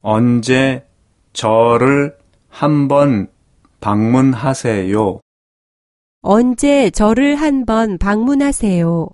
언제 저를 한번 방문하세요? 언제 저를 한번 방문하세요?